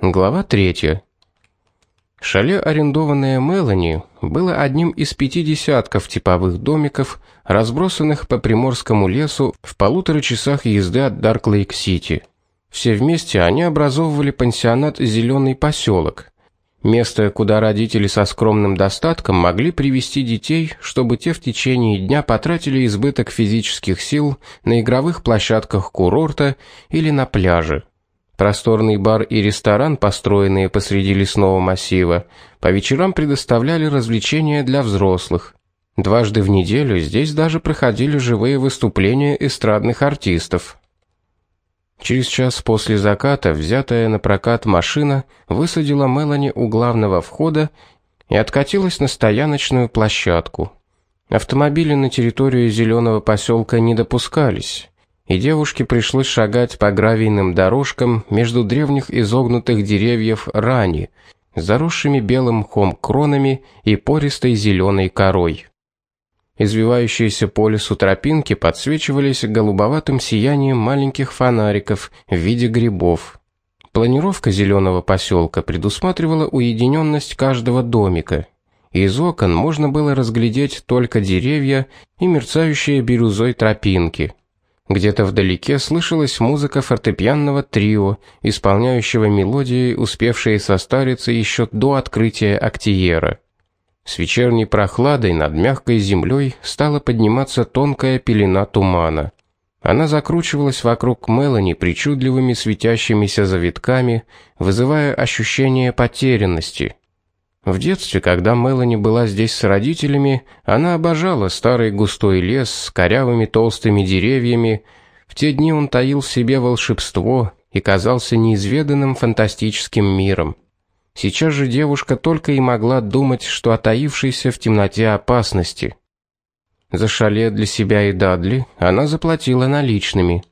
Глава 3. Шале, арендованное Мелани, было одним из пяти десятков типовых домиков, разбросанных по приморскому лесу в полутора часах езды от Дарк-Лейк-Сити. Все вместе они образовывали пансионат Зеленый поселок. Место, куда родители со скромным достатком могли привести детей, чтобы те в течение дня потратили избыток физических сил на игровых площадках курорта или на пляже. Просторный бар и ресторан, построенные посреди лесного массива, по вечерам предоставляли развлечения для взрослых. Дважды в неделю здесь даже проходили живые выступления эстрадных артистов. Через час после заката взятая на прокат машина высадила Мелани у главного входа и откатилась на стояночную площадку. Автомобили на территорию зеленого поселка не допускались и девушке пришлось шагать по гравийным дорожкам между древних изогнутых деревьев рани, заросшими белым мхом кронами и пористой зеленой корой. Извивающиеся по лесу тропинки подсвечивались голубоватым сиянием маленьких фонариков в виде грибов. Планировка зеленого поселка предусматривала уединенность каждого домика. Из окон можно было разглядеть только деревья и мерцающие бирюзой тропинки. Где-то вдалеке слышалась музыка фортепианного трио, исполняющего мелодии, успевшие состариться еще до открытия актиера. С вечерней прохладой над мягкой землей стала подниматься тонкая пелена тумана. Она закручивалась вокруг Мелани причудливыми светящимися завитками, вызывая ощущение потерянности. В детстве, когда Мелани была здесь с родителями, она обожала старый густой лес с корявыми толстыми деревьями. В те дни он таил в себе волшебство и казался неизведанным фантастическим миром. Сейчас же девушка только и могла думать, что о таившейся в темноте опасности. За шале для себя и Дадли она заплатила наличными.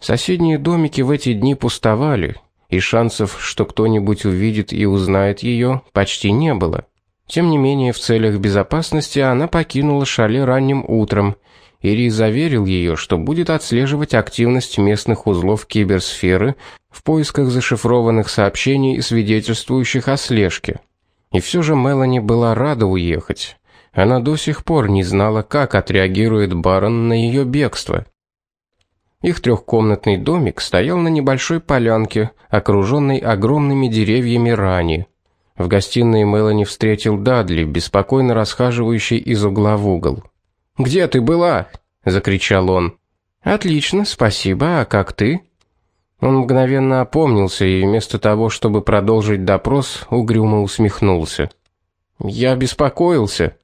Соседние домики в эти дни пустовали, и шансов, что кто-нибудь увидит и узнает ее, почти не было. Тем не менее, в целях безопасности она покинула шале ранним утром. Ири заверил ее, что будет отслеживать активность местных узлов киберсферы в поисках зашифрованных сообщений, свидетельствующих о слежке. И все же Мелани была рада уехать. Она до сих пор не знала, как отреагирует барон на ее бегство. Их трехкомнатный домик стоял на небольшой полянке, окруженной огромными деревьями рани. В гостиной Мелани встретил Дадли, беспокойно расхаживающий из угла в угол. "Где ты была?" закричал он. "Отлично, спасибо. А как ты?" Он мгновенно опомнился и вместо того, чтобы продолжить допрос, угрюмо усмехнулся. "Я беспокоился."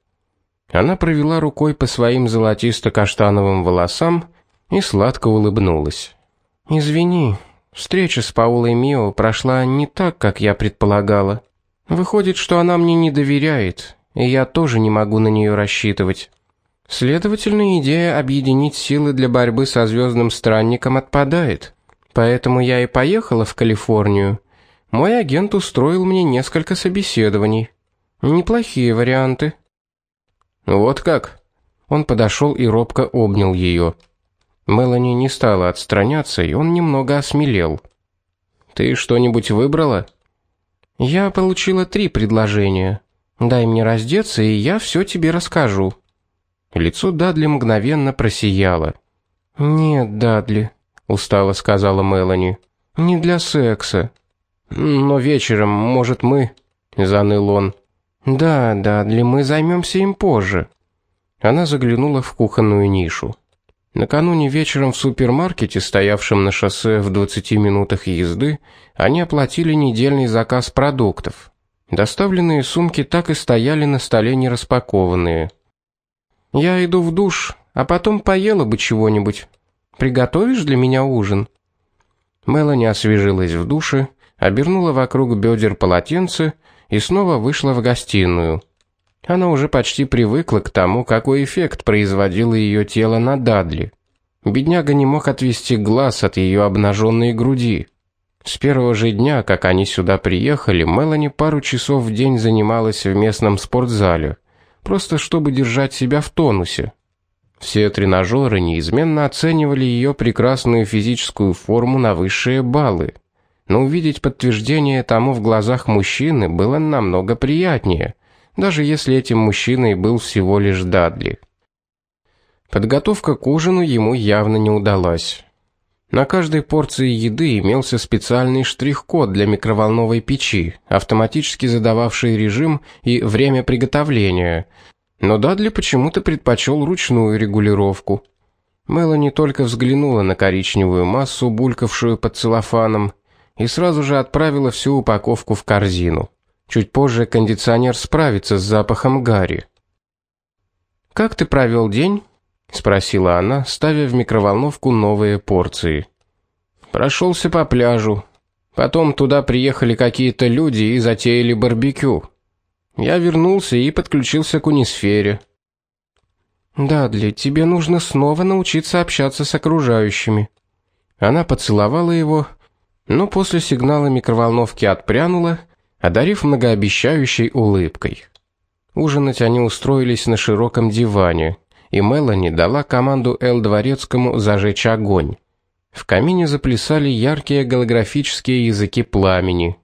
Она провела рукой по своим золотисто-каштановым волосам и сладко улыбнулась. Извини, встреча с Паулой Мио прошла не так, как я предполагала. Выходит, что она мне не доверяет, и я тоже не могу на нее рассчитывать. Следовательно, идея объединить силы для борьбы со звездным странником отпадает. Поэтому я и поехала в Калифорнию. Мой агент устроил мне несколько собеседований. Неплохие варианты. Вот как. Он подошел и робко обнял ее. Мелани не стала отстраняться, и он немного осмелел. Ты что-нибудь выбрала? Я получила три предложения. Дай мне раздеться, и я все тебе расскажу. Лицо Дадли мгновенно просияло. Нет, Дадли, устало сказала Мелани. Не для секса. Но вечером, может, мы, заныл он. Да, Дадли, мы займемся им позже. Она заглянула в кухонную нишу. Накануне вечером в супермаркете, стоявшем на шоссе в 20 минутах езды, они оплатили недельный заказ продуктов. Доставленные сумки так и стояли на столе нераспакованные. Я иду в душ, а потом поела бы чего-нибудь. Приготовишь для меня ужин? Мелани освежилась в душе, обернула вокруг бедер полотенце и снова вышла в гостиную. Она уже почти привыкла к тому, какой эффект производило ее тело на Дадли. Бедняга не мог отвести глаз от ее обнаженной груди. С первого же дня, как они сюда приехали, Мелани пару часов в день занималась в местном спортзале, просто чтобы держать себя в тонусе. Все тренажеры неизменно оценивали ее прекрасную физическую форму на высшие баллы. но увидеть подтверждение тому в глазах мужчины было намного приятнее, даже если этим мужчиной был всего лишь Дадли. Подготовка к ужину ему явно не удалась. На каждой порции еды имелся специальный штрих-код для микроволновой печи, автоматически задававший режим и время приготовления. Но Дадли почему-то предпочел ручную регулировку. Мелани только взглянула на коричневую массу, булькавшую под целлофаном, и сразу же отправила всю упаковку в корзину. Чуть позже кондиционер справится с запахом гари. Как ты провел день? спросила она, ставя в микроволновку новые порции. Прошелся по пляжу. Потом туда приехали какие-то люди и затеяли барбекю. Я вернулся и подключился к унисфере. Дадли, тебе нужно снова научиться общаться с окружающими. Она поцеловала его, но после сигнала микроволновки отпрянула, одарив многообещающей улыбкой. Ужинать они устроились на широком диване и Мелани дала команду Эл Дворецкому зажечь огонь. В камине заплясали яркие голографические языки пламени.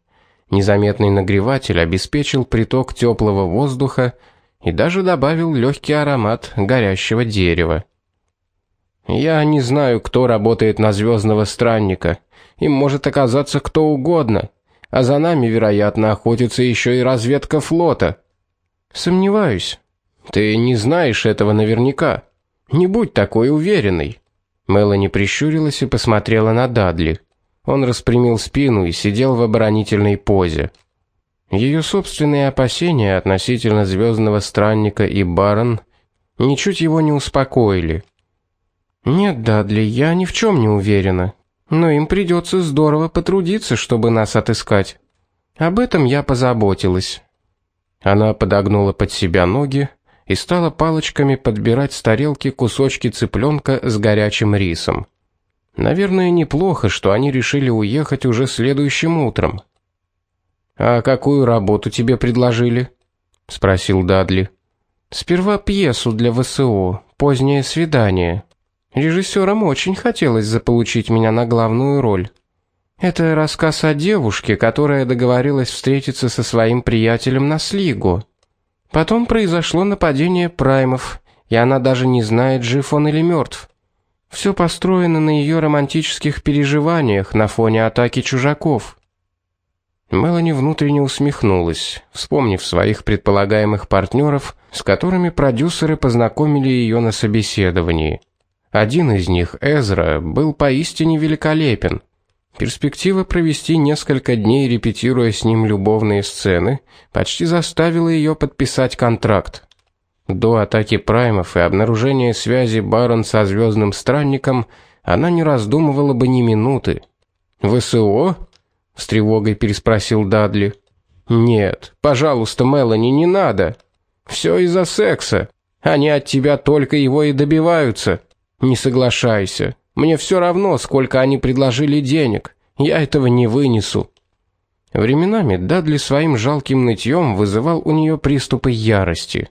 Незаметный нагреватель обеспечил приток теплого воздуха и даже добавил легкий аромат горящего дерева. Я не знаю, кто работает на звездного странника. Им может оказаться кто угодно, а за нами, вероятно, охотится еще и разведка флота. Сомневаюсь. Ты не знаешь этого наверняка. Не будь такой уверенной. Мелани прищурилась и посмотрела на Дадли. Он распрямил спину и сидел в оборонительной позе. Ее собственные опасения относительно звездного странника и Барон ничуть его не успокоили. Нет, Дадли, я ни в чем не уверена, но им придется здорово потрудиться, чтобы нас отыскать. Об этом я позаботилась. Она подогнула под себя ноги, и стала палочками подбирать с тарелки кусочки цыпленка с горячим рисом. Наверное, неплохо, что они решили уехать уже следующим утром. А какую работу тебе предложили? спросил Дадли. Сперва пьесу для ВСО, позднее свидание. Режиссерам очень хотелось заполучить меня на главную роль. Это рассказ о девушке, которая договорилась встретиться со своим приятелем на Слигу. Потом произошло нападение праймов, и она даже не знает, жив он или мертв. Все построено на ее романтических переживаниях на фоне атаки чужаков. Мелани внутренне усмехнулась, вспомнив своих предполагаемых партнеров, с которыми продюсеры познакомили ее на собеседовании. Один из них, Эзра, был поистине великолепен. Перспектива провести несколько дней репетируя с ним любовные сцены почти заставила ее подписать контракт. До атаки праймов и обнаружения связи Барон со звездным странником она не раздумывала бы ни минуты. ВСО? с тревогой переспросил Дадли. Нет, пожалуйста, Мелани, не надо. Все из-за секса. Они от тебя только его и добиваются. Не соглашайся. Мне все равно, сколько они предложили денег. Я этого не вынесу. Временами Дадли своим жалким нытьем вызывал у нее приступы ярости.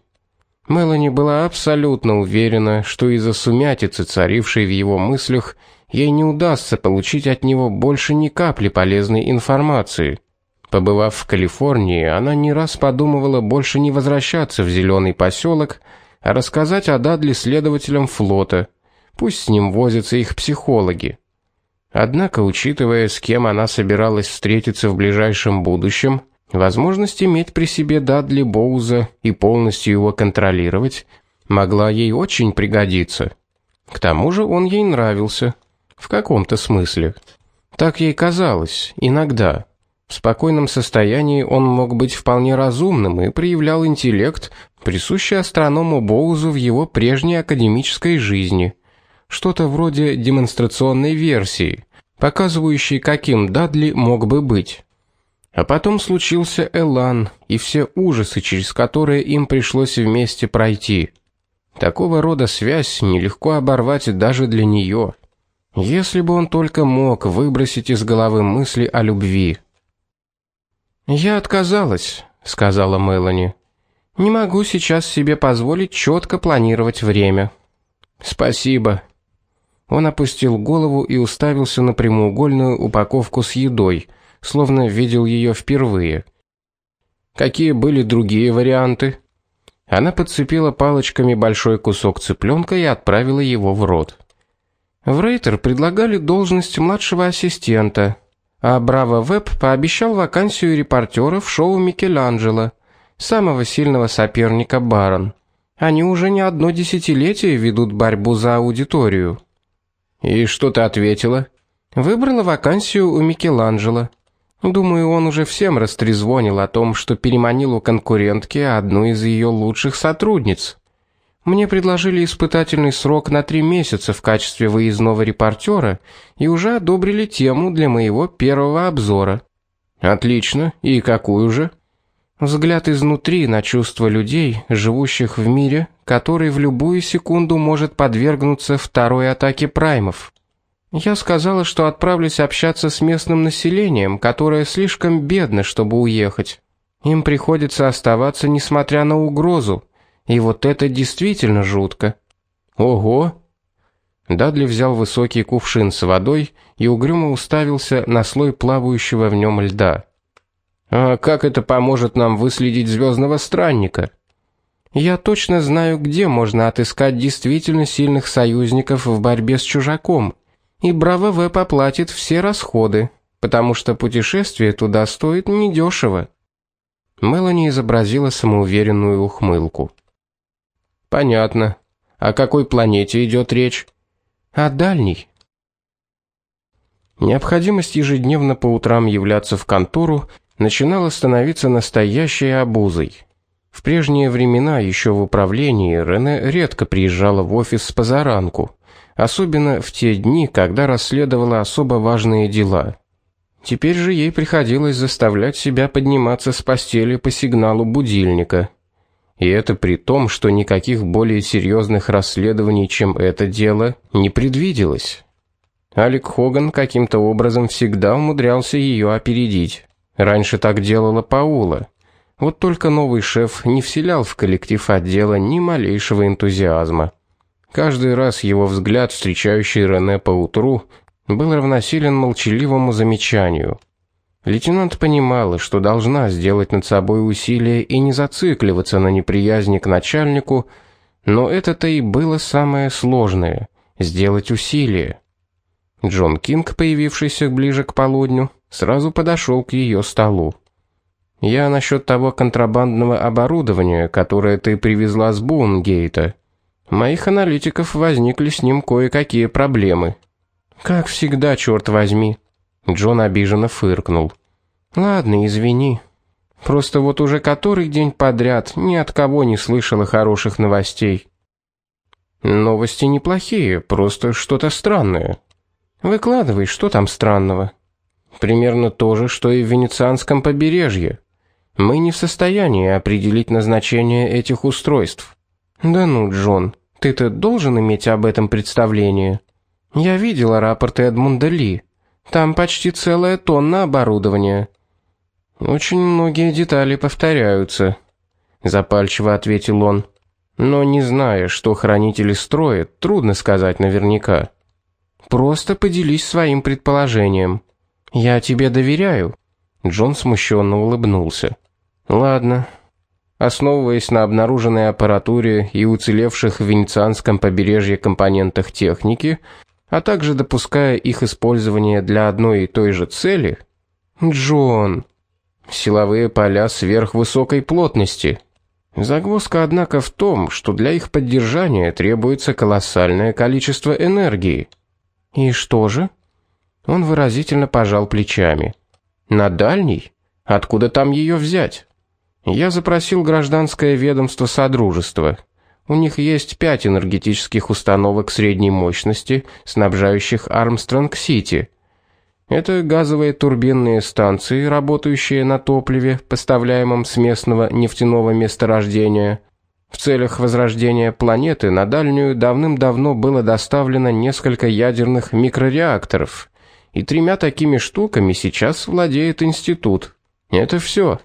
Мелани была абсолютно уверена, что из-за сумятицы, царившей в его мыслях, ей не удастся получить от него больше ни капли полезной информации. Побывав в Калифорнии, она не раз подумывала больше не возвращаться в зеленый поселок, а рассказать о Дадли следователям флота – Пусть с ним возятся их психологи. Однако, учитывая, с кем она собиралась встретиться в ближайшем будущем, возможность иметь при себе Дадли Боуза и полностью его контролировать могла ей очень пригодиться. К тому же он ей нравился в каком-то смысле. Так ей казалось иногда. В спокойном состоянии он мог быть вполне разумным и проявлял интеллект, присущий астроному Боузу в его прежней академической жизни что-то вроде демонстрационной версии, показывающей, каким Дадли мог бы быть. А потом случился Элан и все ужасы, через которые им пришлось вместе пройти. Такого рода связь нелегко оборвать даже для нее. Если бы он только мог выбросить из головы мысли о любви. Я отказалась, сказала Мелани. Не могу сейчас себе позволить четко планировать время. Спасибо, он опустил голову и уставился на прямоугольную упаковку с едой, словно видел ее впервые. Какие были другие варианты? Она подцепила палочками большой кусок цыпленка и отправила его в рот. В Рейтер предлагали должность младшего ассистента, а Браво Веб пообещал вакансию репортера в шоу Микеланджело, самого сильного соперника Барон. Они уже не одно десятилетие ведут борьбу за аудиторию. И что ты ответила? Выбрала вакансию у Микеланджело. Думаю, он уже всем растрезвонил о том, что переманил у конкурентки одну из ее лучших сотрудниц. Мне предложили испытательный срок на три месяца в качестве выездного репортера и уже одобрили тему для моего первого обзора. Отлично. И какую же? Взгляд изнутри на чувства людей, живущих в мире, который в любую секунду может подвергнуться второй атаке праймов. Я сказала, что отправлюсь общаться с местным населением, которое слишком бедно, чтобы уехать. Им приходится оставаться несмотря на угрозу. И вот это действительно жутко. Ого. Дадли взял высокий кувшин с водой и угрюмо уставился на слой плавающего в нем льда. А как это поможет нам выследить звездного странника? Я точно знаю, где можно отыскать действительно сильных союзников в борьбе с чужаком и Браво В поплатит все расходы, потому что путешествие туда стоит недешево. Мелани изобразила самоуверенную ухмылку. Понятно. О какой планете идет речь? О дальней. Необходимость ежедневно по утрам являться в контору начинала становиться настоящей обузой. В прежние времена еще в управлении Рене редко приезжала в офис с позаранку особенно в те дни, когда расследовала особо важные дела. Теперь же ей приходилось заставлять себя подниматься с постели по сигналу будильника. И это при том, что никаких более серьезных расследований, чем это дело, не предвиделось. Алек Хоган каким-то образом всегда умудрялся ее опередить. Раньше так делала Паула. Вот только новый шеф не вселял в коллектив отдела ни малейшего энтузиазма. Каждый раз его взгляд, встречающий Рене по утру, был равносилен молчаливому замечанию. Лейтенант понимала, что должна сделать над собой усилие и не зацикливаться на неприязни к начальнику, но это-то и было самое сложное сделать усилие. Джон Кинг, появившийся ближе к полудню, сразу подошел к ее столу. Я насчет того контрабандного оборудования, которое ты привезла с Бунгейта моих аналитиков возникли с ним кое-какие проблемы. Как всегда, черт возьми. Джон обиженно фыркнул. Ладно, извини. Просто вот уже который день подряд ни от кого не слышала хороших новостей. Новости неплохие, просто что-то странное. Выкладывай, что там странного? Примерно то же, что и в венецианском побережье. Мы не в состоянии определить назначение этих устройств. Да ну, Джон, ты-то должен иметь об этом представление. Я видела рапорты Эдмунда Ли. Там почти целая тонна оборудования. Очень многие детали повторяются, запальчиво ответил он. Но не зная, что хранители строят, трудно сказать наверняка. Просто поделись своим предположением. Я тебе доверяю. Джон смущенно улыбнулся. Ладно, Основываясь на обнаруженной аппаратуре и уцелевших в венецианском побережье компонентах техники, а также допуская их использование для одной и той же цели, Джон, силовые поля сверхвысокой плотности. Загвоздка однако в том, что для их поддержания требуется колоссальное количество энергии. И что же? Он выразительно пожал плечами. На дальний? Откуда там ее взять? Я запросил гражданское ведомство Содружества. У них есть пять энергетических установок средней мощности, снабжающих Армстронг-Сити. Это газовые турбинные станции, работающие на топливе, поставляемом с местного нефтяного месторождения. В целях возрождения планеты на дальнюю давным-давно было доставлено несколько ядерных микрореакторов, и тремя такими штуками сейчас владеет институт. Это все.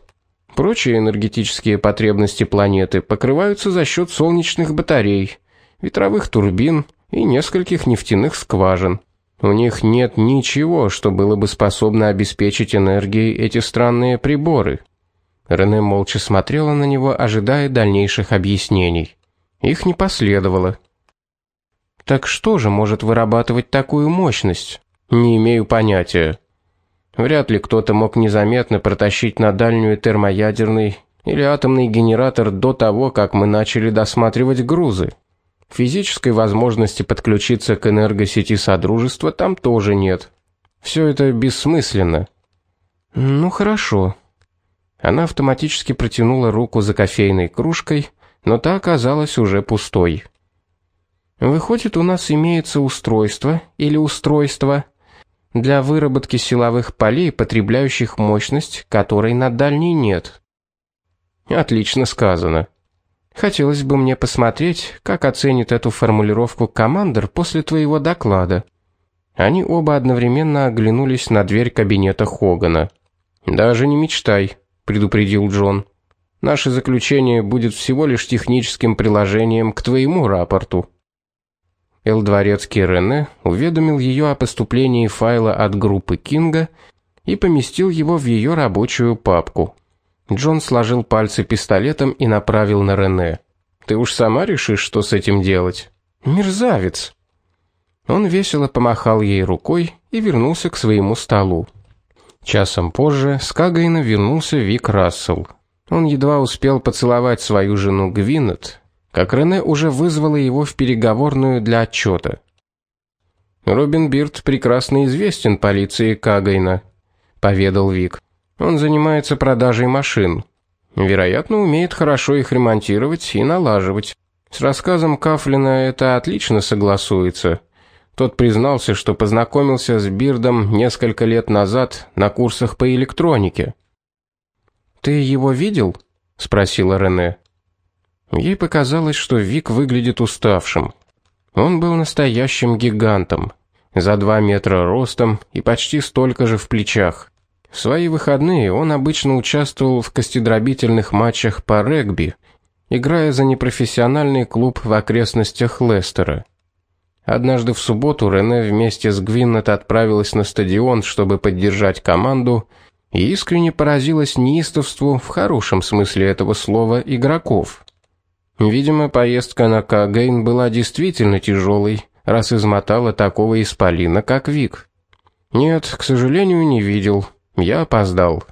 Прочие энергетические потребности планеты покрываются за счет солнечных батарей, ветровых турбин и нескольких нефтяных скважин. У них нет ничего, что было бы способно обеспечить энергией эти странные приборы. Рене молча смотрела на него, ожидая дальнейших объяснений. Их не последовало. Так что же может вырабатывать такую мощность? Не имею понятия. Вряд ли кто-то мог незаметно протащить на дальнюю термоядерный или атомный генератор до того, как мы начали досматривать грузы. Физической возможности подключиться к энергосети содружества там тоже нет. Все это бессмысленно. Ну хорошо. Она автоматически протянула руку за кофейной кружкой, но та оказалась уже пустой. Выходит, у нас имеется устройство или устройство для выработки силовых полей, потребляющих мощность, которой на дальней нет. Отлично сказано. Хотелось бы мне посмотреть, как оценит эту формулировку командир после твоего доклада. Они оба одновременно оглянулись на дверь кабинета Хогана. Даже не мечтай, предупредил Джон. Наше заключение будет всего лишь техническим приложением к твоему рапорту. Эл Дворецкий Рене уведомил ее о поступлении файла от группы Кинга и поместил его в ее рабочую папку. Джон сложил пальцы пистолетом и направил на Рене. Ты уж сама решишь, что с этим делать. Мерзавец. Он весело помахал ей рукой и вернулся к своему столу. Часом позже с Кагайна вернулся Вик Рассел. Он едва успел поцеловать свою жену Гвинет, как Рене уже вызвала его в переговорную для отчета. Робин Бирд прекрасно известен полиции Кагайна, поведал Вик. Он занимается продажей машин. Вероятно, умеет хорошо их ремонтировать и налаживать. С рассказом Кафлина это отлично согласуется. Тот признался, что познакомился с Бирдом несколько лет назад на курсах по электронике. Ты его видел? спросила Рене. Ей показалось, что Вик выглядит уставшим. Он был настоящим гигантом, за два метра ростом и почти столько же в плечах. В свои выходные он обычно участвовал в костедробительных матчах по регби, играя за непрофессиональный клуб в окрестностях Лестера. Однажды в субботу Рене вместе с Гвиннет отправилась на стадион, чтобы поддержать команду, и искренне поразилась неистовству в хорошем смысле этого слова игроков. Видимо, поездка на Кагейн была действительно тяжелой, раз измотала такого исполина, как Вик. Нет, к сожалению, не видел. Я опоздал.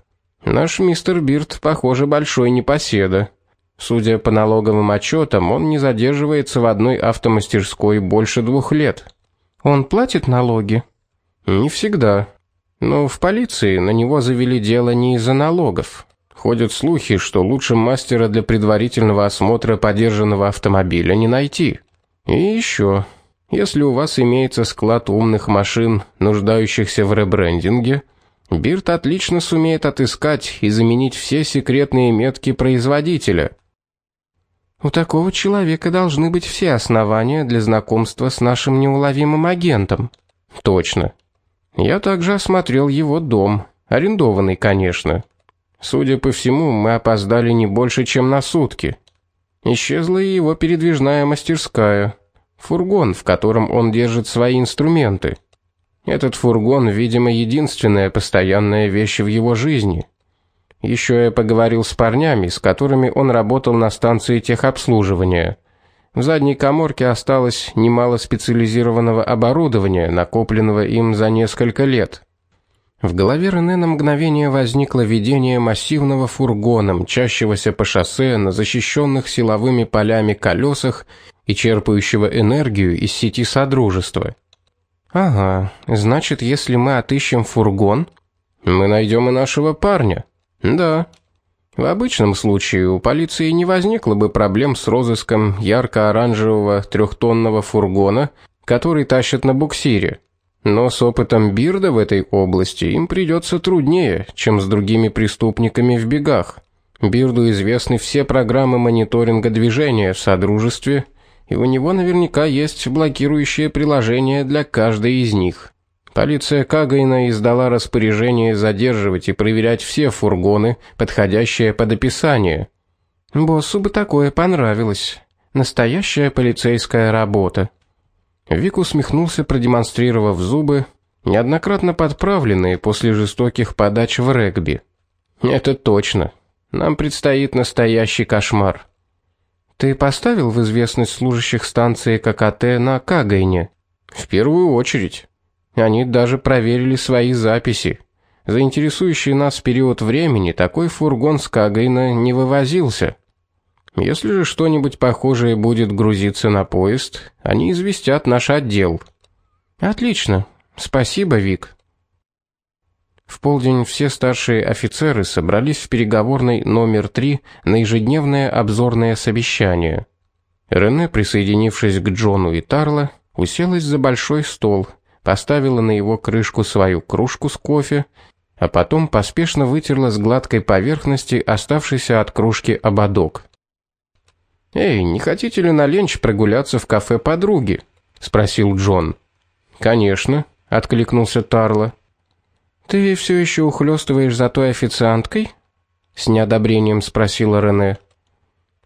Наш мистер Бирд, похоже, большой непоседа. Судя по налоговым отчетам, он не задерживается в одной автомастерской больше двух лет. Он платит налоги? Не всегда. Но в полиции на него завели дело не из-за налогов. Ходят слухи, что лучше мастера для предварительного осмотра подержанного автомобиля не найти. И еще, если у вас имеется склад умных машин, нуждающихся в ребрендинге, Бирт отлично сумеет отыскать и заменить все секретные метки производителя. У такого человека должны быть все основания для знакомства с нашим неуловимым агентом. Точно. Я также осмотрел его дом, арендованный, конечно. Судя по всему, мы опоздали не больше, чем на сутки. Исчезла и его передвижная мастерская, фургон, в котором он держит свои инструменты. Этот фургон, видимо, единственная постоянная вещь в его жизни. Еще я поговорил с парнями, с которыми он работал на станции техобслуживания. В задней каморке осталось немало специализированного оборудования, накопленного им за несколько лет. В голове Рене на мгновение возникло видение массивного фургона, мчащегося по шоссе на защищенных силовыми полями колесах и черпающего энергию из сети содружества. Ага, значит, если мы отыщем фургон, мы найдем и нашего парня. Да. В обычном случае у полиции не возникло бы проблем с розыском ярко-оранжевого трехтонного фургона, который тащат на буксире. Но с опытом Бирда в этой области им придется труднее, чем с другими преступниками в бегах. Бирду известны все программы мониторинга движения в содружестве и у него наверняка есть блокирующее приложение для каждой из них. Полиция Кагайна издала распоряжение задерживать и проверять все фургоны, подходящие под описание. Боссу бы такое понравилось. Настоящая полицейская работа. Вик усмехнулся, продемонстрировав зубы, неоднократно подправленные после жестоких подач в регби. Это точно. Нам предстоит настоящий кошмар. Ты поставил в известность служащих станции ККТ на Кагайне? В первую очередь. Они даже проверили свои записи. За интересующий нас период времени такой фургон с Кагайна не вывозился. Если же что-нибудь похожее будет грузиться на поезд, они известят наш отдел. Отлично. Спасибо, Вик. В полдень все старшие офицеры собрались в переговорной номер 3 на ежедневное обзорное совещание. Рене, присоединившись к Джону и Тарло, уселась за большой стол, поставила на его крышку свою кружку с кофе, а потом поспешно вытерла с гладкой поверхности оставшийся от кружки ободок. Эй, не хотите ли на ленч прогуляться в кафе подруги? спросил Джон. Конечно, откликнулся Тарло. Ты все еще ухлёстываешь за той официанткой? с неодобрением спросила Рене.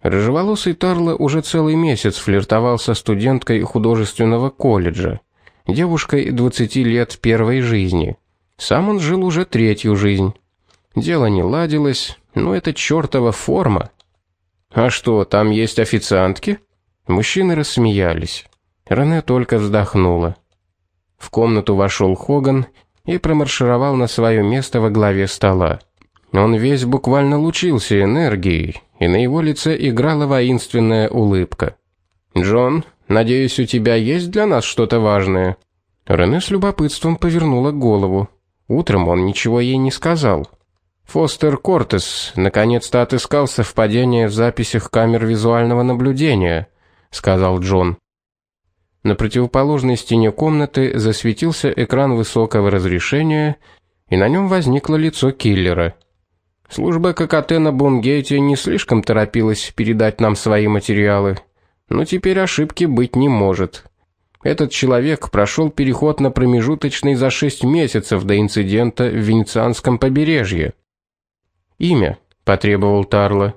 Рыжеволосый Тарло уже целый месяц флиртовал со студенткой художественного колледжа, девушкой 20 лет первой жизни. Сам он жил уже третью жизнь. Дело не ладилось, но это чёртова форма. А что, там есть официантки? Мужчины рассмеялись. Рене только вздохнула. В комнату вошел Хоган и промаршировал на свое место во главе стола. Он весь буквально лучился энергией, и на его лице играла воинственная улыбка. "Джон, надеюсь, у тебя есть для нас что-то важное?" Рене с любопытством повернула голову. Утром он ничего ей не сказал. Фостер Кортес наконец-то отыскал совпадение в записях камер визуального наблюдения, сказал Джон. На противоположной стене комнаты засветился экран высокого разрешения, и на нем возникло лицо киллера. Служба ККТ на не слишком торопилась передать нам свои материалы, но теперь ошибки быть не может. Этот человек прошел переход на промежуточный за 6 месяцев до инцидента в Венецианском побережье. Имя, потребовал Тарло.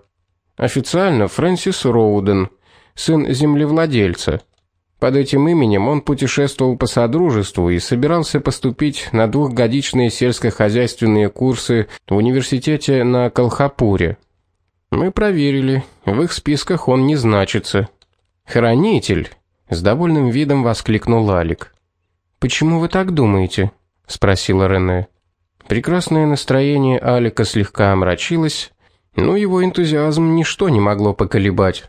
Официально Фрэнсис Роуден, сын землевладельца. Под этим именем он путешествовал по содружеству и собирался поступить на двухгодичные сельскохозяйственные курсы в университете на Колхапуре. Мы проверили, в их списках он не значится. Хранитель, с довольным видом воскликнул Алик. Почему вы так думаете? спросила Рене. Прекрасное настроение Алика слегка омрачилось, но его энтузиазм ничто не могло поколебать.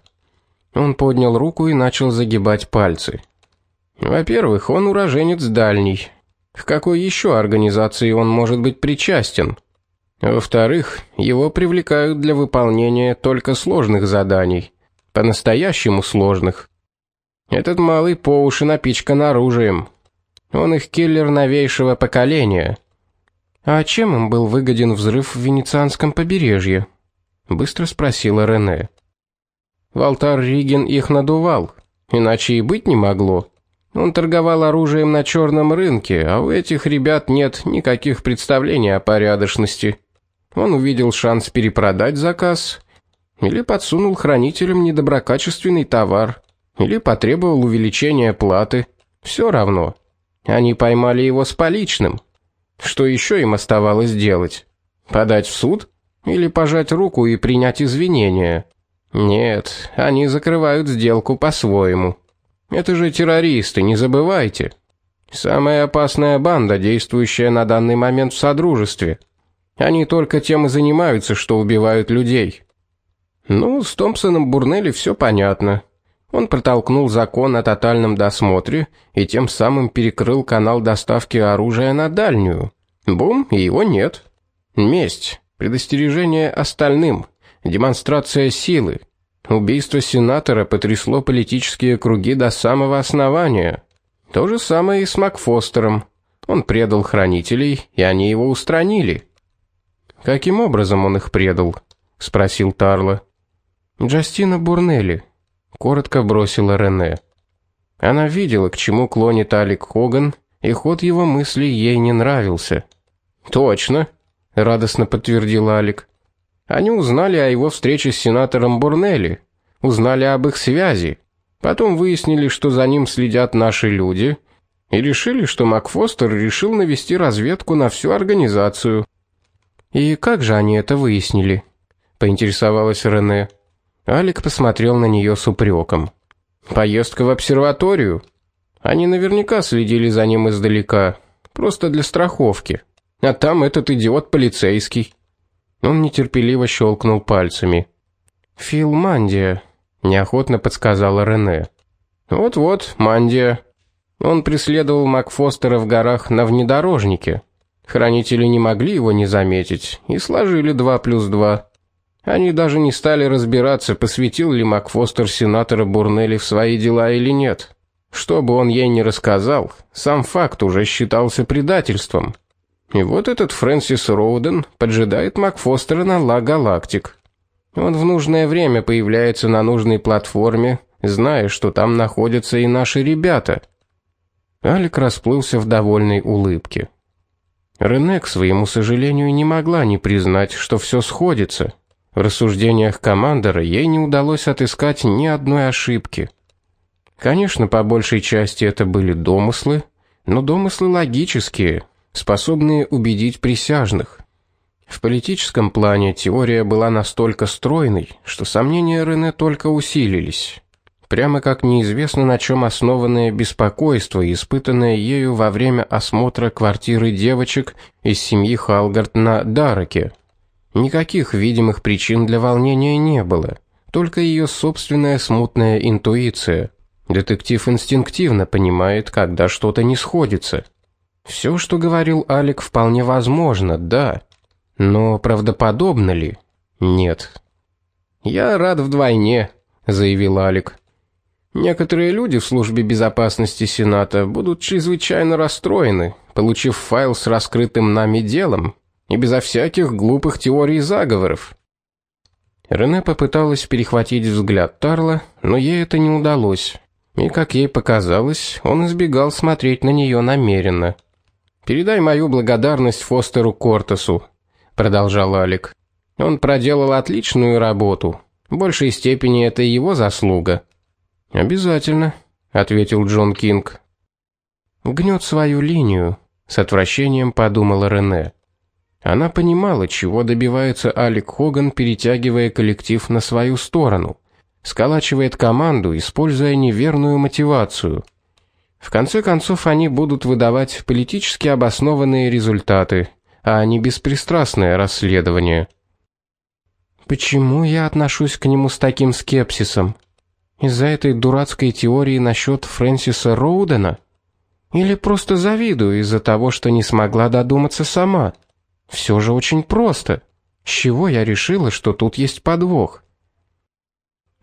Он поднял руку и начал загибать пальцы. Во-первых, он уроженец дальний. К какой еще организации он может быть причастен? Во-вторых, его привлекают для выполнения только сложных заданий, по-настоящему сложных. Этот малый по уши напичкан оружием. Он их киллер новейшего поколения. А чем им был выгоден взрыв в венецианском побережье? быстро спросила Рене. Валтар Риген их надувал, иначе и быть не могло. Он торговал оружием на черном рынке, а у этих ребят нет никаких представлений о порядочности. Он увидел шанс перепродать заказ или подсунул хранителям недоброкачественный товар, или потребовал увеличения платы. Все равно. Они поймали его с поличным. Что еще им оставалось делать? Подать в суд или пожать руку и принять извинения? Нет, они закрывают сделку по-своему. Это же террористы, не забывайте. Самая опасная банда, действующая на данный момент в содружестве. Они только тем и занимаются, что убивают людей. Ну, с Томпсоном Бурнелли все понятно. Он протолкнул закон о тотальном досмотре и тем самым перекрыл канал доставки оружия на дальнюю. Бум, и его нет. Месть, предостережение остальным, демонстрация силы. Убийство сенатора потрясло политические круги до самого основания. То же самое и с Макфостером. Он предал хранителей, и они его устранили. Каким образом он их предал? спросил Тарло. Джастина Бурнелли коротко бросила Рене. Она видела, к чему клонит Алик Хоган, и ход его мыслей ей не нравился. Точно, радостно подтвердил Алик. Они узнали о его встрече с сенатором Бурнелли, узнали об их связи. Потом выяснили, что за ним следят наши люди, и решили, что Макфостер решил навести разведку на всю организацию. И как же они это выяснили? поинтересовалась Рене. Алик посмотрел на нее с упреком. Поездка в обсерваторию. Они наверняка следили за ним издалека, просто для страховки. А там этот идиот полицейский. Он нетерпеливо щелкнул пальцами. Фил Мандия, неохотно подсказала Рене. Вот-вот, Мандия. Он преследовал Макфостера в горах на внедорожнике. Хранители не могли его не заметить и сложили два плюс два. Они даже не стали разбираться, посвятил ли Макфостер сенатора Бурнелли в свои дела или нет. Что бы он ей не рассказал, сам факт уже считался предательством. И вот этот Фрэнсис Роуден поджидает Макфостера на Ла Галактик. Он в нужное время появляется на нужной платформе, зная, что там находятся и наши ребята. Алик расплылся в довольной улыбке. Рене, к своему сожалению, не могла не признать, что все сходится. В рассуждениях командора ей не удалось отыскать ни одной ошибки. Конечно, по большей части это были домыслы, но домыслы логические, способные убедить присяжных. В политическом плане теория была настолько стройной, что сомнения Рене только усилились. Прямо как неизвестно на чем основанное беспокойство, испытанное ею во время осмотра квартиры девочек из семьи Халгард на Дараке. Никаких видимых причин для волнения не было, только ее собственная смутная интуиция. Детектив инстинктивно понимает, когда что-то не сходится. Все, что говорил Алик, вполне возможно, да. Но правдоподобно ли? Нет. Я рад вдвойне, заявил Алик. Некоторые люди в службе безопасности Сената будут чрезвычайно расстроены, получив файл с раскрытым нами делом, и безо всяких глупых теорий заговоров. Рене попыталась перехватить взгляд Тарла, но ей это не удалось. И как ей показалось, он избегал смотреть на нее намеренно. Передай мою благодарность Фостеру Кортесу, продолжал Алик. Он проделал отличную работу. В большей степени это его заслуга. Обязательно, ответил Джон Кинг. Гнет свою линию, с отвращением подумала Рене. Она понимала, чего добивается Алик Хоган, перетягивая коллектив на свою сторону. Сколачивает команду, используя неверную мотивацию. В конце концов они будут выдавать политически обоснованные результаты, а не беспристрастное расследование. Почему я отношусь к нему с таким скепсисом? Из-за этой дурацкой теории насчет Фрэнсиса Роудена? Или просто завидую из-за того, что не смогла додуматься сама? Все же очень просто. С чего я решила, что тут есть подвох?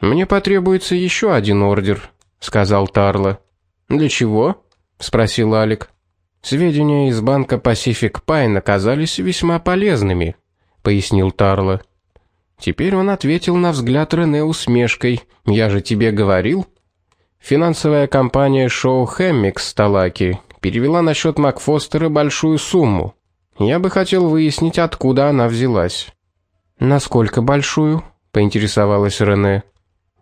Мне потребуется еще один ордер, сказал Тарло. Для чего? спросил Алик. Сведения из банка Pacific Pine оказались весьма полезными, пояснил Тарло. Теперь он ответил на взгляд Рене усмешкой. Я же тебе говорил. Финансовая компания Шоу Хэммикс Талаки перевела на счет Макфостера большую сумму. Я бы хотел выяснить, откуда она взялась. Насколько большую? поинтересовалась Рене.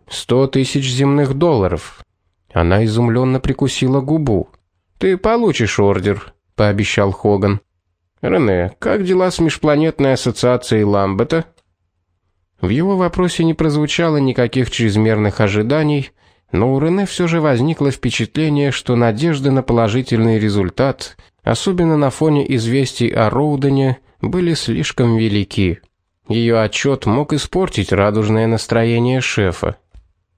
«Сто тысяч земных долларов. Она изумленно прикусила губу. Ты получишь ордер, пообещал Хоган. Рене, как дела с межпланетной ассоциацией Ламбета? В его вопросе не прозвучало никаких чрезмерных ожиданий, но у Рене все же возникло впечатление, что надежды на положительный результат особенно на фоне известий о Роудене, были слишком велики. Ее отчет мог испортить радужное настроение шефа.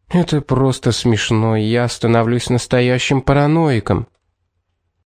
Это просто смешно, я становлюсь настоящим параноиком,